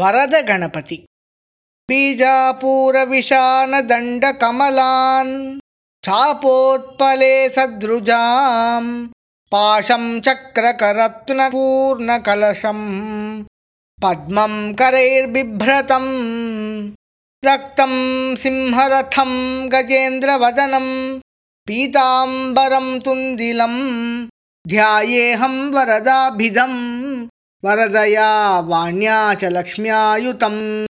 वरदगणपति। बीजापूरविशानदण्डकमलान् चापोत्पले सदृजाम् पाशं चक्रकरत्नपूर्णकलशम् पद्मं करैर्बिभ्रतम् रक्तं सिंहरथं गजेन्द्रवदनं पीताम्बरं तुन्दिलं ध्यायेऽहं वरदाभिधम् वरदया वाण्या च लक्ष्म्यायुतम्।